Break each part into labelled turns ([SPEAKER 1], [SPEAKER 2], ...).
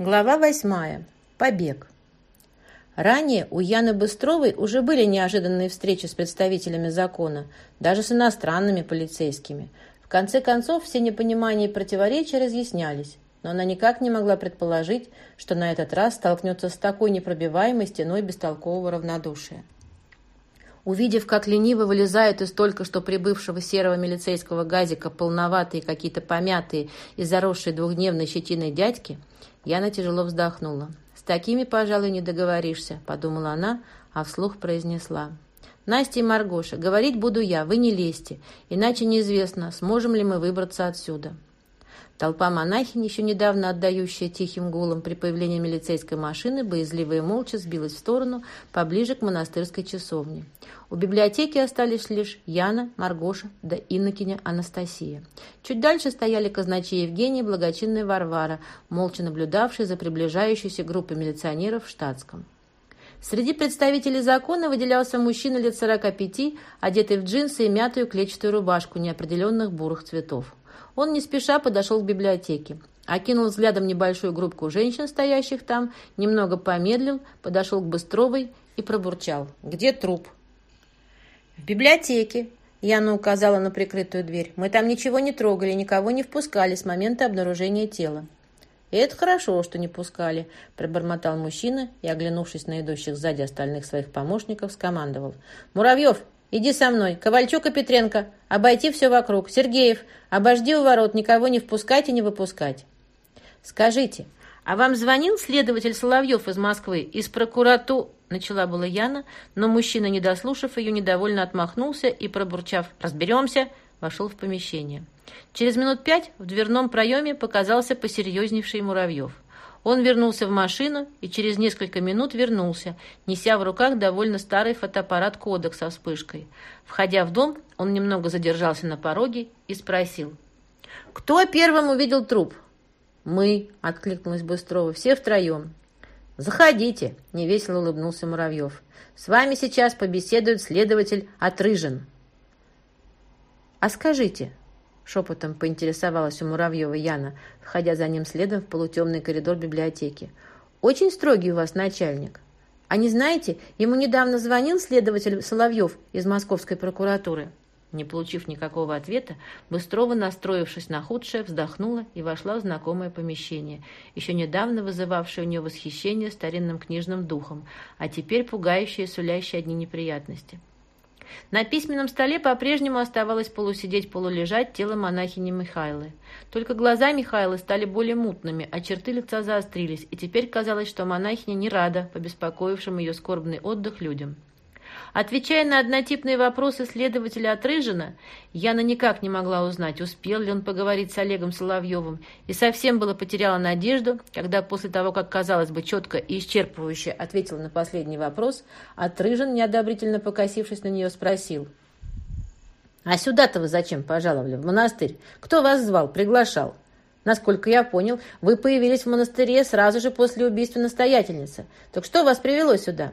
[SPEAKER 1] Глава восьмая. Побег. Ранее у Яны Быстровой уже были неожиданные встречи с представителями закона, даже с иностранными полицейскими. В конце концов, все непонимания и противоречия разъяснялись, но она никак не могла предположить, что на этот раз столкнется с такой непробиваемой стеной бестолкового равнодушия. Увидев, как лениво вылезают из только что прибывшего серого милицейского газика полноватые какие-то помятые и заросшие двухдневной щетиной дядьки, Яна тяжело вздохнула. «С такими, пожалуй, не договоришься», — подумала она, а вслух произнесла. «Настя и Маргоша, говорить буду я, вы не лезьте, иначе неизвестно, сможем ли мы выбраться отсюда». Толпа монахинь, еще недавно отдающая тихим гулом при появлении милицейской машины, боязливо и молча сбилась в сторону, поближе к монастырской часовне. У библиотеки остались лишь Яна, Маргоша да инокиня Анастасия. Чуть дальше стояли казначей Евгений и благочинная Варвара, молча наблюдавшие за приближающейся группой милиционеров в штатском. Среди представителей закона выделялся мужчина лет 45, одетый в джинсы и мятую клетчатую рубашку неопределенных бурых цветов. Он не спеша подошел к библиотеке. Окинул взглядом небольшую группку женщин, стоящих там, немного помедлил, подошел к Быстровой и пробурчал. «Где труп?» «В библиотеке», — Яна указала на прикрытую дверь. «Мы там ничего не трогали, никого не впускали с момента обнаружения тела». «И это хорошо, что не пускали», — пробормотал мужчина и, оглянувшись на идущих сзади остальных своих помощников, скомандовал. «Муравьев, Иди со мной. Ковальчук и Петренко. Обойти все вокруг. Сергеев, обожди у ворот. Никого не впускать и не выпускать. Скажите, а вам звонил следователь Соловьев из Москвы, из прокурату... Начала была Яна, но мужчина, не дослушав ее, недовольно отмахнулся и, пробурчав «разберемся», вошел в помещение. Через минут пять в дверном проеме показался посерьезневший Муравьев. Он вернулся в машину и через несколько минут вернулся, неся в руках довольно старый фотоаппарат «Кодек» со вспышкой. Входя в дом, он немного задержался на пороге и спросил. «Кто первым увидел труп?» «Мы», — откликнулась Быстрова, — «все втроем». «Заходите», — невесело улыбнулся Муравьев. «С вами сейчас побеседует следователь Отрыжин». «А скажите, Шепотом поинтересовалась у Муравьева Яна, входя за ним следом в полутемный коридор библиотеки. «Очень строгий у вас начальник. А не знаете, ему недавно звонил следователь Соловьев из Московской прокуратуры». Не получив никакого ответа, Быстрова, настроившись на худшее, вздохнула и вошла в знакомое помещение, еще недавно вызывавшее у нее восхищение старинным книжным духом, а теперь пугающее и сулящее одни неприятности. На письменном столе по-прежнему оставалось полусидеть, полулежать тело монахини Михайлы. Только глаза Михайлы стали более мутными, а черты лица заострились, и теперь казалось, что монахиня не рада побеспокоившим ее скорбный отдых людям. Отвечая на однотипные вопросы следователя Отрыжина, Яна никак не могла узнать, успел ли он поговорить с Олегом Соловьевым, и совсем было потеряла надежду, когда после того, как, казалось бы, четко и исчерпывающе ответил на последний вопрос, Отрыжин, неодобрительно покосившись на нее, спросил. «А сюда-то вы зачем пожаловали, в монастырь? Кто вас звал, приглашал?» Насколько я понял, вы появились в монастыре сразу же после убийства настоятельницы. Так что вас привело сюда?»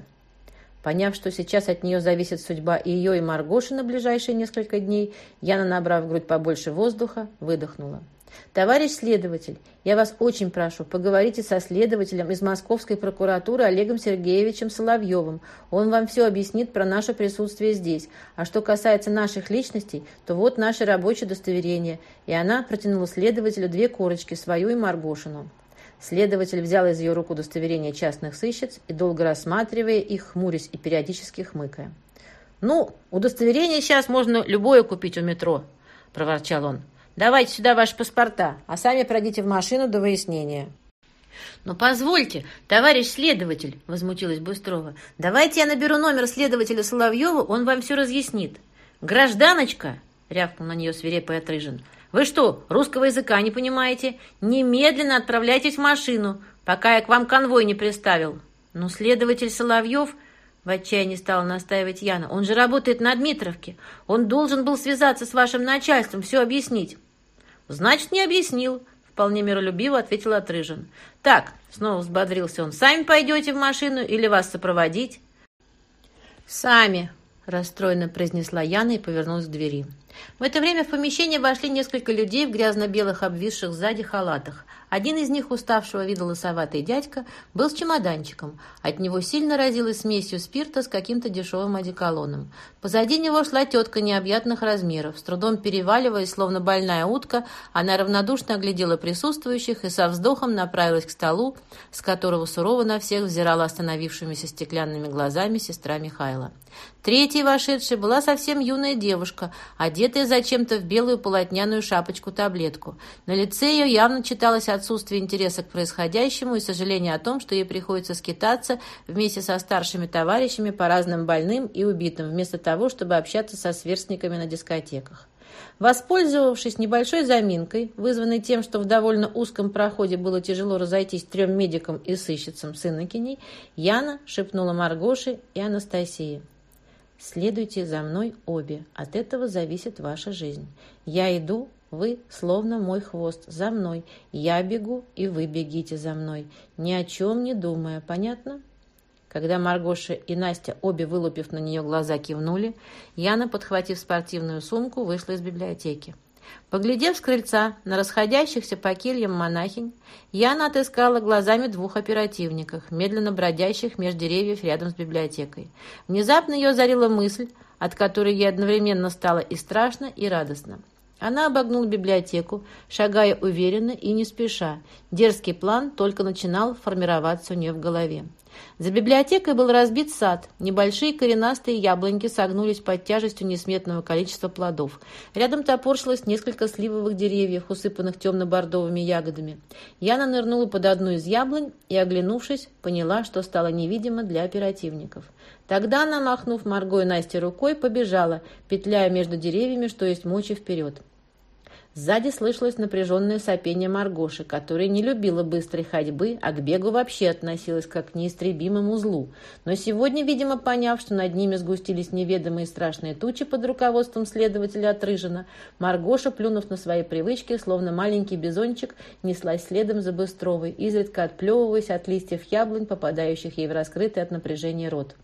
[SPEAKER 1] Поняв, что сейчас от нее зависит судьба и ее, и Маргоши на ближайшие несколько дней, Яна, набрав в грудь побольше воздуха, выдохнула. «Товарищ следователь, я вас очень прошу, поговорите со следователем из Московской прокуратуры Олегом Сергеевичем Соловьевым. Он вам все объяснит про наше присутствие здесь. А что касается наших личностей, то вот наше рабочее удостоверение». И она протянула следователю две корочки, свою и Маргошину. Следователь взял из ее рук удостоверение частных сыщиц и, долго рассматривая их, хмурясь и периодически хмыкая. «Ну, удостоверение сейчас можно любое купить у метро», – проворчал он. «Давайте сюда ваши паспорта, а сами пройдите в машину до выяснения». «Но позвольте, товарищ следователь», – возмутилась Быстрова, – «давайте я наберу номер следователя Соловьева, он вам все разъяснит». «Гражданочка!» – рявкнул на нее свирепый Отрыжин – вы что, русского языка не понимаете? Немедленно отправляйтесь в машину, пока я к вам конвой не приставил. Ну, следователь Соловьев... В отчаянии стала настаивать Яна. «Он же работает на Дмитровке. Он должен был связаться с вашим начальством, все объяснить». «Значит, не объяснил», — вполне миролюбиво ответил Отрыжин. «Так», — снова взбодрился он, — «сами пойдете в машину или вас сопроводить?» «Сами», — расстроенно произнесла Яна и повернулась к двери. В это время в помещение вошли несколько людей в грязно-белых обвисших сзади халатах. Один из них, уставшего вида лысоватый дядька, был с чемоданчиком. От него сильно разило смесью спирта с каким-то дешевым одеколоном. Позади него шла тетка необъятных размеров. С трудом переваливаясь, словно больная утка, она равнодушно оглядела присутствующих и со вздохом направилась к столу, с которого сурово на всех взирала остановившимися стеклянными глазами сестра Михайла. Третьей вошедшей была совсем юная девушка, одетая зачем-то в белую полотняную шапочку-таблетку. На лице ее явно читалось отсутствие интереса к происходящему и сожаление о том, что ей приходится скитаться вместе со старшими товарищами по разным больным и убитым, вместо того, чтобы общаться со сверстниками на дискотеках. Воспользовавшись небольшой заминкой, вызванной тем, что в довольно узком проходе было тяжело разойтись трем медикам и сыщицам с Иннокеней, Яна шепнула Маргоше и Анастасии. Следуйте за мной обе. От этого зависит ваша жизнь. Я иду, вы словно мой хвост. За мной. Я бегу, и вы бегите за мной. Ни о чем не думая. Понятно? Когда Маргоша и Настя, обе вылупив на нее глаза, кивнули, Яна, подхватив спортивную сумку, вышла из библиотеки. Поглядев с крыльца на расходящихся по кельям монахинь, Яна отыскала глазами двух оперативников, медленно бродящих между деревьев рядом с библиотекой. Внезапно ее озарила мысль, от которой ей одновременно стало и страшно, и радостно. Она обогнула библиотеку, шагая уверенно и не спеша. Дерзкий план только начинал формироваться у нее в голове. За библиотекой был разбит сад. Небольшие коренастые яблоньки согнулись под тяжестью несметного количества плодов. Рядом топорщилось несколько сливовых деревьев, усыпанных темно-бордовыми ягодами. Яна нырнула под одну из яблонь и, оглянувшись, поняла, что стало невидимо для оперативников. Тогда она, махнув Марго и Насте рукой, побежала, петляя между деревьями, что есть мочи вперед. Сзади слышалось напряженное сопение Маргоши, которая не любила быстрой ходьбы, а к бегу вообще относилась как к неистребимому злу. Но сегодня, видимо, поняв, что над ними сгустились неведомые страшные тучи под руководством следователя Отрыжина, Маргоша, плюнув на свои привычки, словно маленький бизончик, неслась следом за Быстровой, изредка отплевываясь от листьев яблонь, попадающих ей в раскрытый от напряжения рот.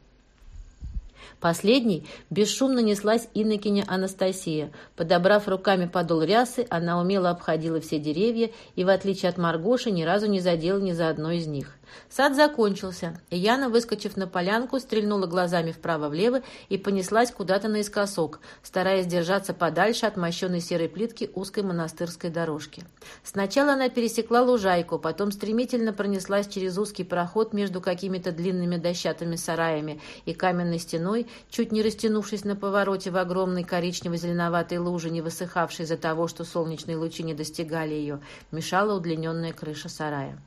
[SPEAKER 1] Последней бесшумно неслась инокиня Анастасия. Подобрав руками подол рясы, она умело обходила все деревья и, в отличие от Маргоши, ни разу не задела ни за одно из них. Сад закончился, и Яна, выскочив на полянку, стрельнула глазами вправо-влево и понеслась куда-то наискосок, стараясь держаться подальше от мощенной серой плитки узкой монастырской дорожки. Сначала она пересекла лужайку, потом стремительно пронеслась через узкий проход между какими-то длинными дощатыми сараями и каменной стеной, чуть не растянувшись на повороте в огромной коричнево-зеленоватой луже, не высыхавшей из-за того, что солнечные лучи не достигали ее, мешала удлиненная крыша сарая.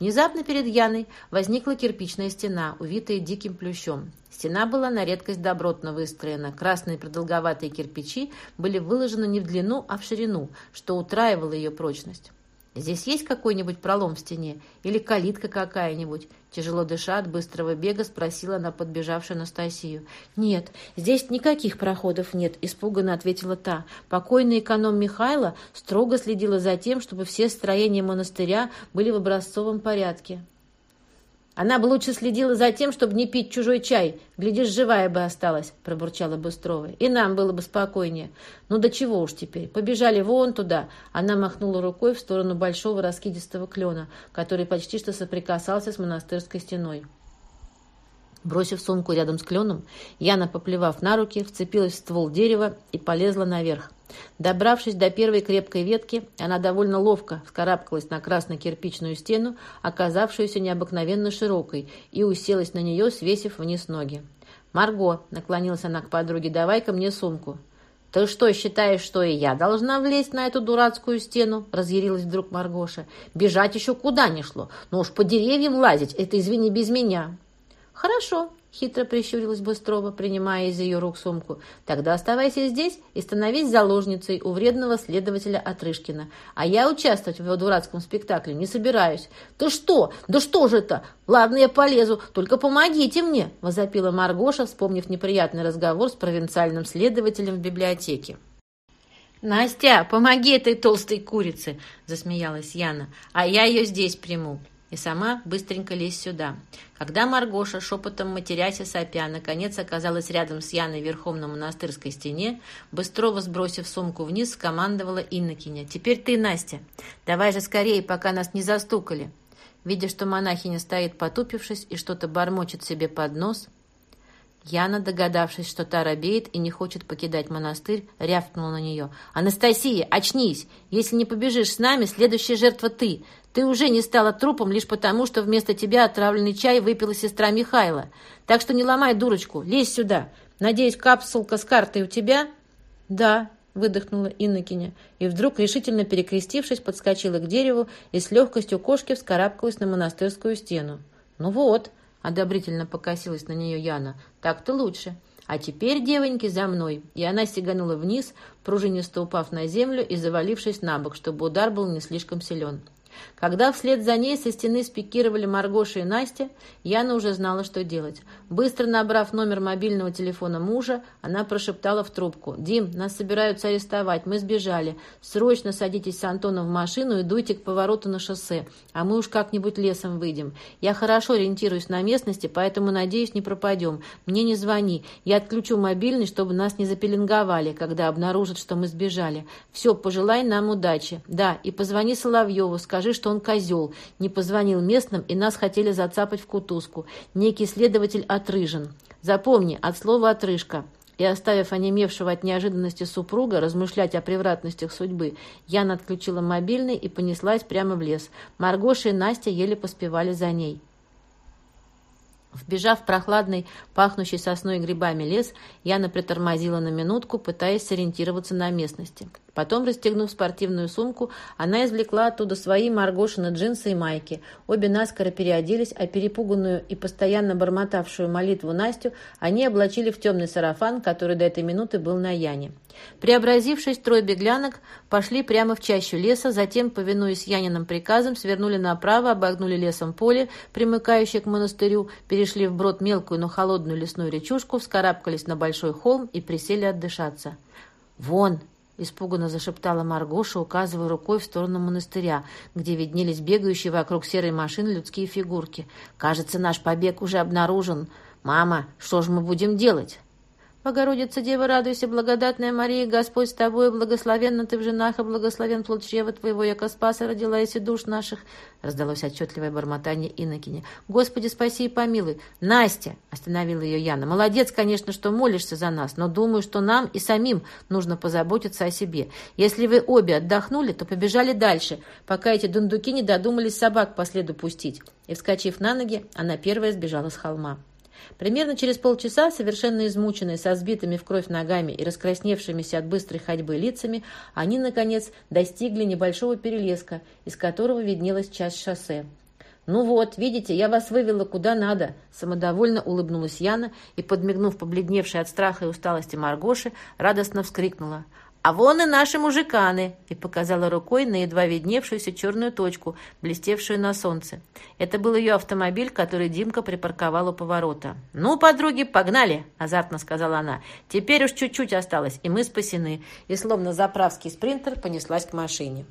[SPEAKER 1] Внезапно перед Яной возникла кирпичная стена, увитая диким плющом. Стена была на редкость добротно выстроена. Красные продолговатые кирпичи были выложены не в длину, а в ширину, что утраивало ее прочность. «Здесь есть какой-нибудь пролом в стене? Или калитка какая-нибудь?» Тяжело дыша от быстрого бега, спросила она подбежавшую Анастасию. «Нет, здесь никаких проходов нет», — испуганно ответила та. Покойный эконом Михайла строго следила за тем, чтобы все строения монастыря были в образцовом порядке. Она бы лучше следила за тем, чтобы не пить чужой чай. Глядишь, живая бы осталась, — пробурчала Быстрова. И нам было бы спокойнее. Ну до чего уж теперь. Побежали вон туда. Она махнула рукой в сторону большого раскидистого клена, который почти что соприкасался с монастырской стеной. Бросив сумку рядом с кленом, Яна, поплевав на руки, вцепилась в ствол дерева и полезла наверх. Добравшись до первой крепкой ветки, она довольно ловко вскарабкалась на красно-кирпичную стену, оказавшуюся необыкновенно широкой, и уселась на нее, свесив вниз ноги. «Марго», — наклонилась она к подруге, — «давай-ка мне сумку». «Ты что, считаешь, что и я должна влезть на эту дурацкую стену?» — разъярилась вдруг Маргоша. «Бежать еще куда ни шло. Но уж по деревьям лазить — это, извини, без меня». «Хорошо», — хитро прищурилась Быстрова, принимая из ее рук сумку. «Тогда оставайся здесь и становись заложницей у вредного следователя Отрышкина. А я участвовать в его дурацком спектакле не собираюсь». «Ты что? Да что же это? Ладно, я полезу, только помогите мне!» — возопила Маргоша, вспомнив неприятный разговор с провинциальным следователем в библиотеке. «Настя, помоги этой толстой курице!» — засмеялась Яна. «А я ее здесь приму». И сама быстренько лезь сюда. Когда Маргоша, шепотом матерясь и сопя, наконец оказалась рядом с Яной верхом на монастырской стене, быстро сбросив сумку вниз, скомандовала Иннокеня. «Теперь ты, Настя! Давай же скорее, пока нас не застукали!» Видя, что монахиня стоит потупившись и что-то бормочет себе под нос, Яна, догадавшись, что та робеет и не хочет покидать монастырь, рявкнула на нее. «Анастасия, очнись! Если не побежишь с нами, следующая жертва ты. Ты уже не стала трупом лишь потому, что вместо тебя отравленный чай выпила сестра Михайла. Так что не ломай дурочку, лезь сюда. Надеюсь, капсулка с картой у тебя?» «Да», — выдохнула Иннокеня, и вдруг, решительно перекрестившись, подскочила к дереву и с легкостью кошки вскарабкалась на монастырскую стену. «Ну вот», — одобрительно покосилась на нее Яна, — «так-то лучше». «А теперь, девоньки, за мной!» И она сиганула вниз, пружинисто упав на землю и завалившись на бок, чтобы удар был не слишком силен. Когда вслед за ней со стены спикировали Маргоша и Настя, Яна уже знала, что делать. Быстро набрав номер мобильного телефона мужа, она прошептала в трубку. «Дим, нас собираются арестовать, мы сбежали. Срочно садитесь с Антоном в машину и дуйте к повороту на шоссе, а мы уж как-нибудь лесом выйдем. Я хорошо ориентируюсь на местности, поэтому, надеюсь, не пропадем. Мне не звони. Я отключу мобильный, чтобы нас не запеленговали, когда обнаружат, что мы сбежали. Все, пожелай нам удачи. Да, и позвони Соловьеву, скажи, Скажи, что он козел, не позвонил местным, и нас хотели зацапать в кутузку. Некий следователь отрыжен. Запомни, от слова «отрыжка». И оставив онемевшего от неожиданности супруга размышлять о превратностях судьбы, Яна отключила мобильный и понеслась прямо в лес. Маргоша и Настя еле поспевали за ней. Вбежав в прохладный, пахнущий сосной и грибами лес, Яна притормозила на минутку, пытаясь сориентироваться на местности. Потом, расстегнув спортивную сумку, она извлекла оттуда свои Маргошины джинсы и майки. Обе наскоро переоделись, а перепуганную и постоянно бормотавшую молитву Настю они облачили в темный сарафан, который до этой минуты был на Яне. Преобразившись, трое беглянок пошли прямо в чащу леса, затем, повинуясь Яниным приказам, свернули направо, обогнули лесом поле, примыкающее к монастырю, перешли вброд мелкую, но холодную лесную речушку, вскарабкались на большой холм и присели отдышаться. «Вон!» — испуганно зашептала Маргоша, указывая рукой в сторону монастыря, где виднелись бегающие вокруг серой машины людские фигурки. «Кажется, наш побег уже обнаружен. Мама, что же мы будем делать?» Богородица Дева, радуйся, благодатная Мария, Господь с тобой, благословенна ты в женах, и благословен плод чрева твоего, яко спаса родила и душ наших. Раздалось отчетливое бормотание Иннокене. Господи, спаси и помилуй. Настя, остановила ее Яна, молодец, конечно, что молишься за нас, но думаю, что нам и самим нужно позаботиться о себе. Если вы обе отдохнули, то побежали дальше, пока эти дундуки не додумались собак по следу пустить. И, вскочив на ноги, она первая сбежала с холма. Примерно через полчаса, совершенно измученные, со сбитыми в кровь ногами и раскрасневшимися от быстрой ходьбы лицами, они, наконец, достигли небольшого перелеска, из которого виднелась часть шоссе. «Ну вот, видите, я вас вывела куда надо», — самодовольно улыбнулась Яна и, подмигнув побледневшей от страха и усталости Маргоши, радостно вскрикнула. «А вон и наши мужиканы!» и показала рукой на едва видневшуюся черную точку, блестевшую на солнце. Это был ее автомобиль, который Димка припарковал у поворота. «Ну, подруги, погнали!» – азартно сказала она. «Теперь уж чуть-чуть осталось, и мы спасены». И словно заправский спринтер понеслась к машине.